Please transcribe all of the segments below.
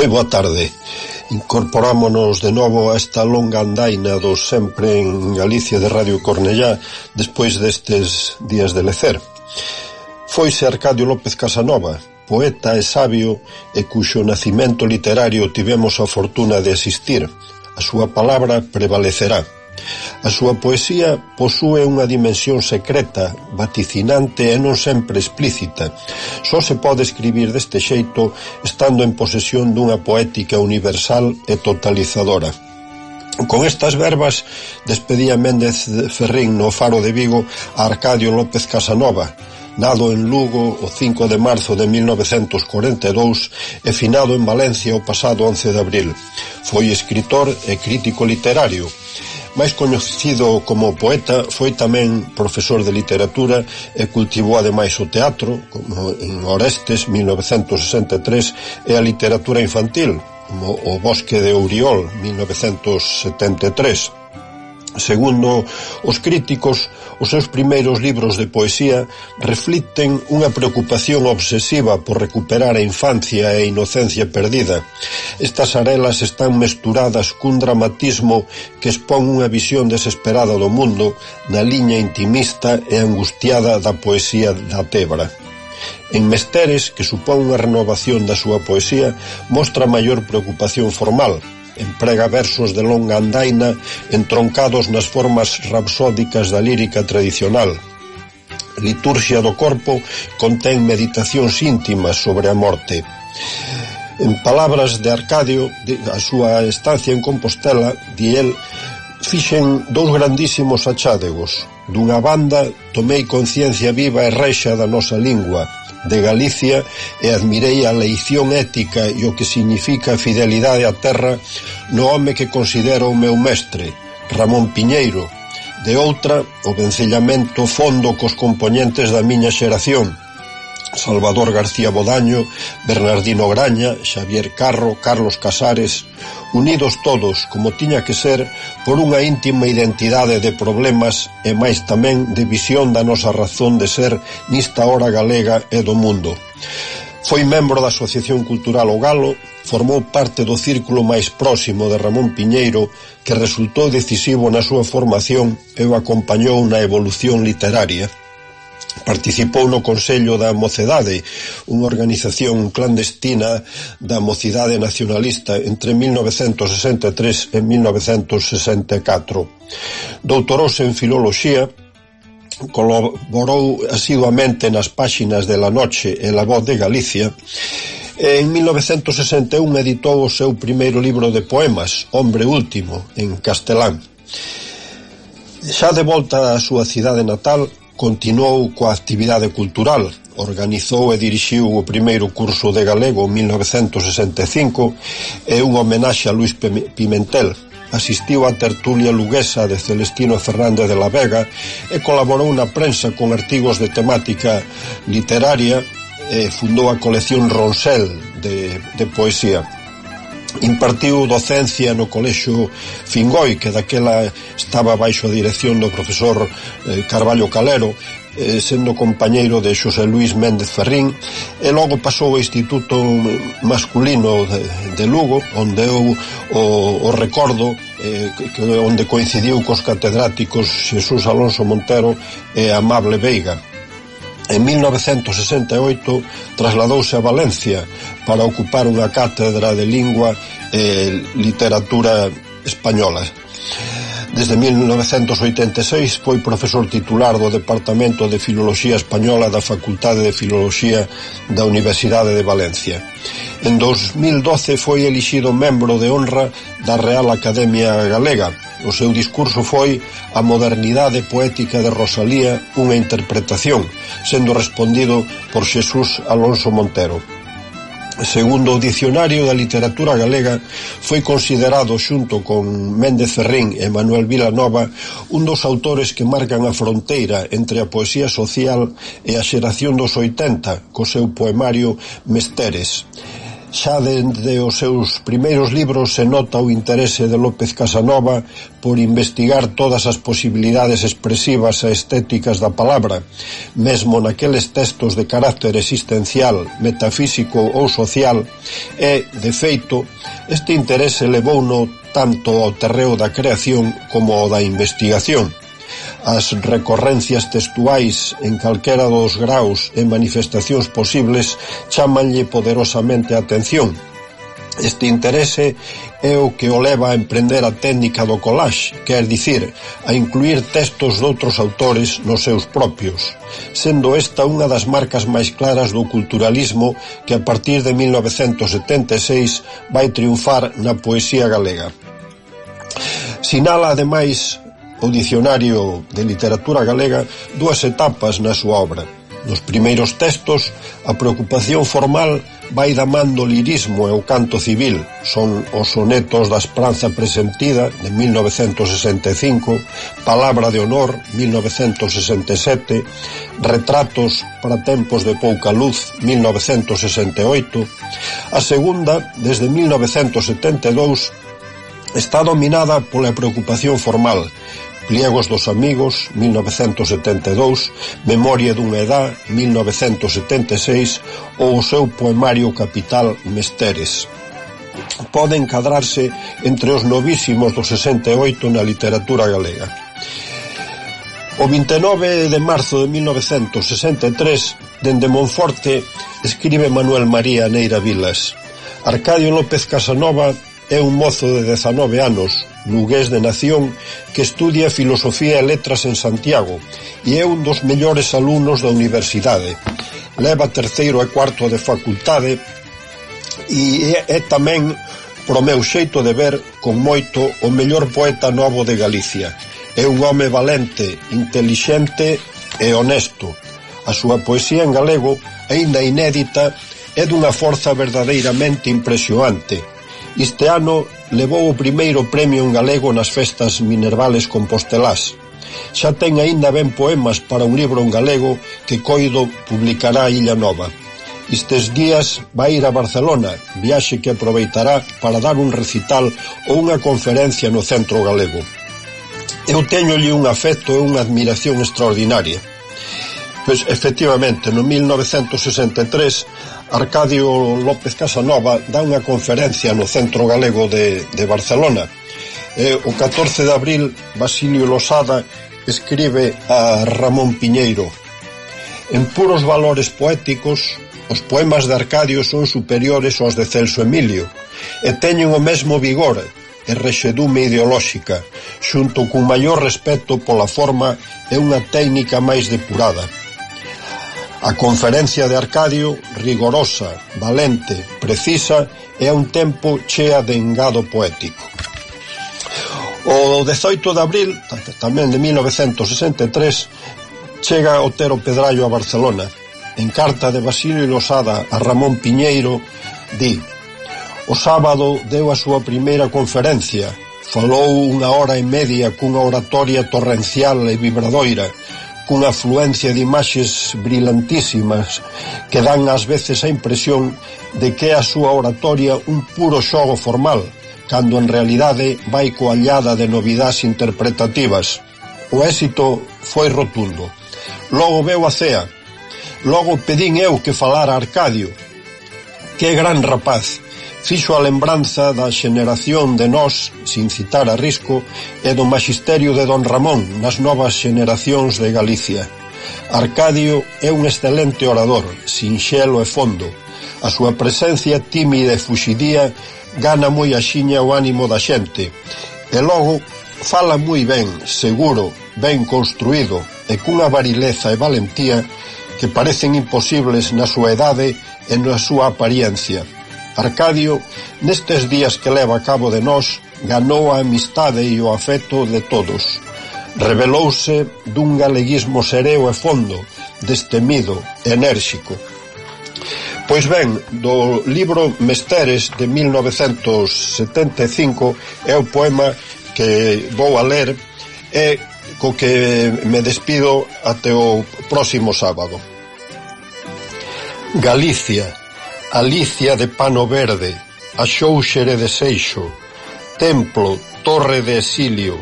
Moi boa tarde. Incorporámonos de novo a esta longa andaina do sempre en Galicia de Radio Cornellá despois destes días de lecer. Foise Arcadio López Casanova, poeta e sabio e cuxo nacimento literario tivemos a fortuna de asistir. A súa palabra prevalecerá. A súa poesía posúe unha dimensión secreta, vaticinante e non sempre explícita. Só se pode escribir deste xeito estando en posesión dunha poética universal e totalizadora. Con estas verbas despedía Méndez Ferrín no Faro de Vigo a Arcadio López Casanova, nado en Lugo o 5 de marzo de 1942 e finado en Valencia o pasado 11 de abril. Foi escritor e crítico literario. Máis coñecido como poeta, foi tamén profesor de literatura e cultivou ademais o teatro, como en Orestes 1963, e a literatura infantil, como O bosque de Ouriol 1973. Segundo os críticos, Os seus primeiros libros de poesía reflicten unha preocupación obsesiva por recuperar a infancia e a inocencia perdida. Estas arelas están mesturadas cun dramatismo que expón unha visión desesperada do mundo na liña intimista e angustiada da poesía da Tebra. En Mesteres, que supón unha renovación da súa poesía, mostra maior preocupación formal, emprega versos de longa andaina entroncados nas formas rapsódicas da lírica tradicional. Liturxia do corpo contén meditacións íntimas sobre a morte. En palabras de Arcadio, a súa estancia en Compostela, di el, fixen dous grandísimos achádegos. Dunha banda tomei conciencia viva e reixa da nosa lingua, de Galicia e admirei a leición ética e o que significa a fidelidade á terra no home que considero o meu mestre, Ramón Piñeiro, de outra, o vencellamento fondo cos componentes da miña xeración, Salvador García Bodaño, Bernardino Graña, Xavier Carro, Carlos Casares, unidos todos, como tiña que ser, por unha íntima identidade de problemas e máis tamén de visión da nosa razón de ser nista hora galega e do mundo. Foi membro da Asociación Cultural O Galo, formou parte do círculo máis próximo de Ramón Piñeiro, que resultou decisivo na súa formación e o acompañou na evolución literaria. Participou no Consello da Mocedade, unha organización clandestina da mocidade nacionalista entre 1963 e 1964. Doutorouse en Filoloxía colaborou asiduamente nas páxinas de La Noche e La Voz de Galicia En 1961 editou o seu primeiro libro de poemas, Hombre Último, en castelán. Xa de volta á súa cidade natal, Continuou coa actividade cultural, organizou e dirixiu o primeiro curso de galego en 1965 e unha homenaxe a Luis Pimentel, asistiu á tertulia luguesa de Celestino Fernández de la Vega e colaborou na prensa con artigos de temática literaria e fundou a colección Ronsel de, de poesía. Impartiu docencia no colexo Fingoi, que daquela estaba baixo a dirección do profesor eh, Carballo Calero, eh, sendo compañeiro de Xosé Luis Méndez Ferrín, e logo pasou ao Instituto Masculino de, de Lugo, onde eu o, o recordo eh, que, onde coincidiu cos catedráticos Xesús Alonso Montero e Amable Veiga. En 1968 trasladouse a Valencia para ocupar unha cátedra de lingua e literatura española. Desde 1986 foi profesor titular do Departamento de Filoloxía Española da Facultade de Filoloxía da Universidade de Valencia. En 2012 foi elixido membro de honra da Real Academia Galega. O seu discurso foi A modernidade poética de Rosalía, unha interpretación, sendo respondido por Xesús Alonso Montero. Segundo o Dicionario da Literatura Galega, foi considerado xunto con Méndez Ferrín e Manuel Vilanova un dos autores que marcan a fronteira entre a poesía social e a xeración dos 80 co seu poemario Mesteres. Xa dende os seus primeiros libros se nota o interese de López Casanova por investigar todas as posibilidades expresivas e estéticas da palabra, mesmo naqueles textos de carácter existencial, metafísico ou social, e, de feito, este interese levouno tanto ao terreo da creación como ao da investigación. As recorrencias textuais en calquera dos graus e manifestacións posibles chamanlle poderosamente a atención. Este interese é o que o leva a emprender a técnica do collage, quer dicir, a incluir textos doutros autores nos seus propios, sendo esta unha das marcas máis claras do culturalismo que a partir de 1976 vai triunfar na poesía galega. Sinala ademais o Dicionario de Literatura Galega dúas etapas na súa obra. Nos primeiros textos, a preocupación formal vai da man do lirismo e o canto civil. Son os sonetos da Esperanza Presentida, de 1965, Palabra de Honor, 1967, Retratos para tempos de pouca luz, 1968. A segunda, desde 1972, está dominada pola preocupación formal Pliegos dos amigos, 1972, Memoria dunha edad, 1976, ou o seu poemario Capital Mesteres. Pode encadrarse entre os novísimos do 68 na literatura galega. O 29 de marzo de 1963, dende Monforte, escribe Manuel María Neira Vilas. Arcadio López Casanova é un mozo de 19 anos, lugués de nación, que estudia Filosofía e Letras en Santiago e é un dos mellores alumnos da universidade. Leva terceiro e cuarto de facultade e é, é tamén, pro meu xeito de ver, con moito o mellor poeta novo de Galicia. É un home valente, intelixente e honesto. A súa poesía en galego, aínda inédita, é dunha forza verdadeiramente impresionante. Este ano levou o primeiro premio en galego nas festas minervales compostelás. Xa ten aínda ben poemas para un libro en galego que Coido publicará a Illa Nova. Estes días vai ir a Barcelona, viaxe que aproveitará para dar un recital ou unha conferencia no centro galego. Eu teñolle un afecto e unha admiración extraordinaria. Pois, efectivamente, no 1963 Arcadio López Casanova dá unha conferencia no Centro Galego de, de Barcelona. E, o 14 de abril, Basilio Losada escribe a Ramón Piñeiro En puros valores poéticos, os poemas de Arcadio son superiores aos de Celso Emilio e teñen o mesmo vigor e rexedume ideolóxica, xunto cun maior respeto pola forma e unha técnica máis depurada. A conferencia de Arcadio, rigorosa, valente, precisa e a un tempo chea de engado poético. O 18 de abril, tamén de 1963, chega Otero Pedrallo a Barcelona. En carta de Basilio Losada a Ramón Piñeiro, di O sábado deu a súa primeira conferencia, falou unha hora e media cunha oratoria torrencial e vibradoira, cunha afluencia de imaxes brilantísimas que dan ás veces a impresión de que é a súa oratoria un puro xogo formal, cando en realidade vai coallada de novidades interpretativas. O éxito foi rotundo. Logo veu a cea. Logo pedín eu que falara Arcadio. Que gran rapaz! fixo a lembranza da xeneración de nós, sin citar a risco, e do magisterio de don Ramón nas novas xeneracións de Galicia. Arcadio é un excelente orador, sinxelo e fondo. A súa presencia tímida e fuxidía gana moi axiña o ánimo da xente. E logo, fala moi ben, seguro, ben construído e cunha varileza e valentía que parecen imposibles na súa edade e na súa apariencia Arcadio, nestes días que leva a cabo de nós, ganou a amistade e o afeto de todos. Revelouse dun galeguismo sereo e fondo, destemido, enérxico, Pois ben, do libro Mesteres de 1975 é o poema que vou a ler e co que me despido até o próximo sábado. Galicia, Alicia de Pano Verde, A Xouxere de Seixo, Templo, Torre de Exilio,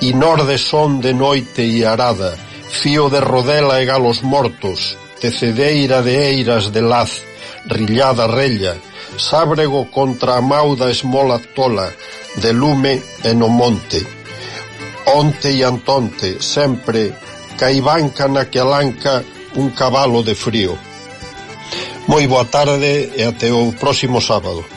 Inor de Son de Noite e Arada, Fío de Rodela e Galos Mortos, Tecedeira de Eiras de Laz, Rillada Rella, Sábrego contra a Mauda Esmola Tola, de Lume e no Monte. Onte e Antonte, sempre, Caibanca na que alanca un cabalo de frío. Moi boa tarde e até o próximo sábado.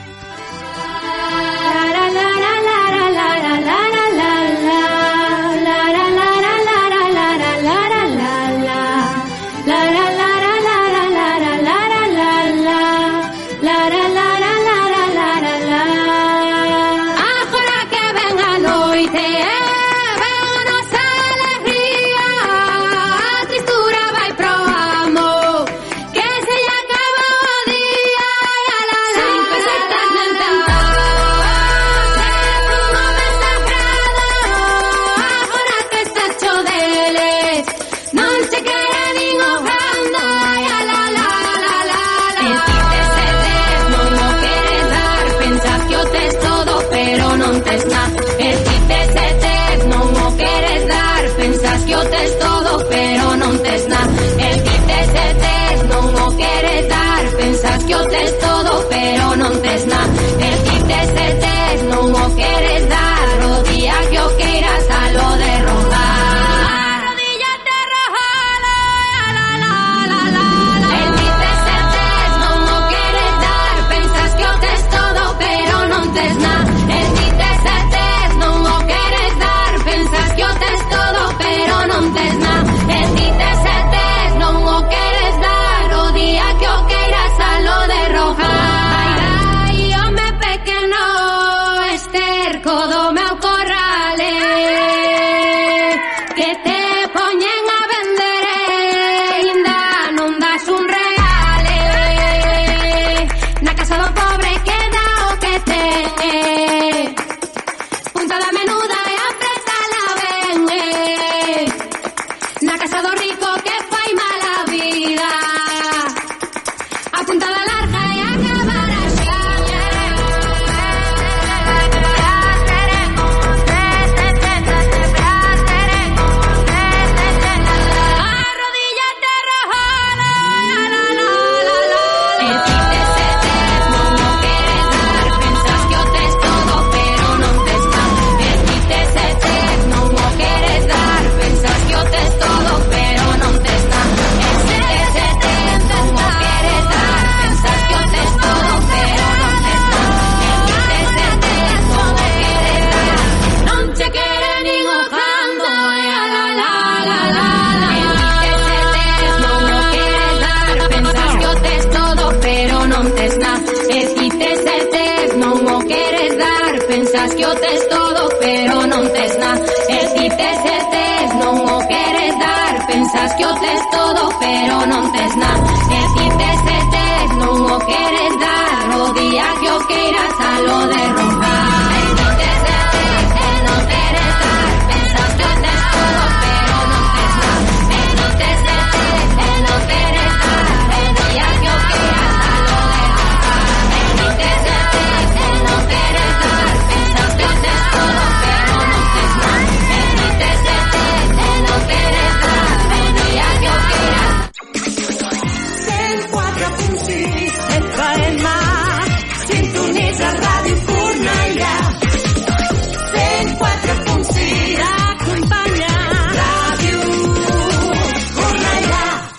pensas que o tes todo, pero non tes nada.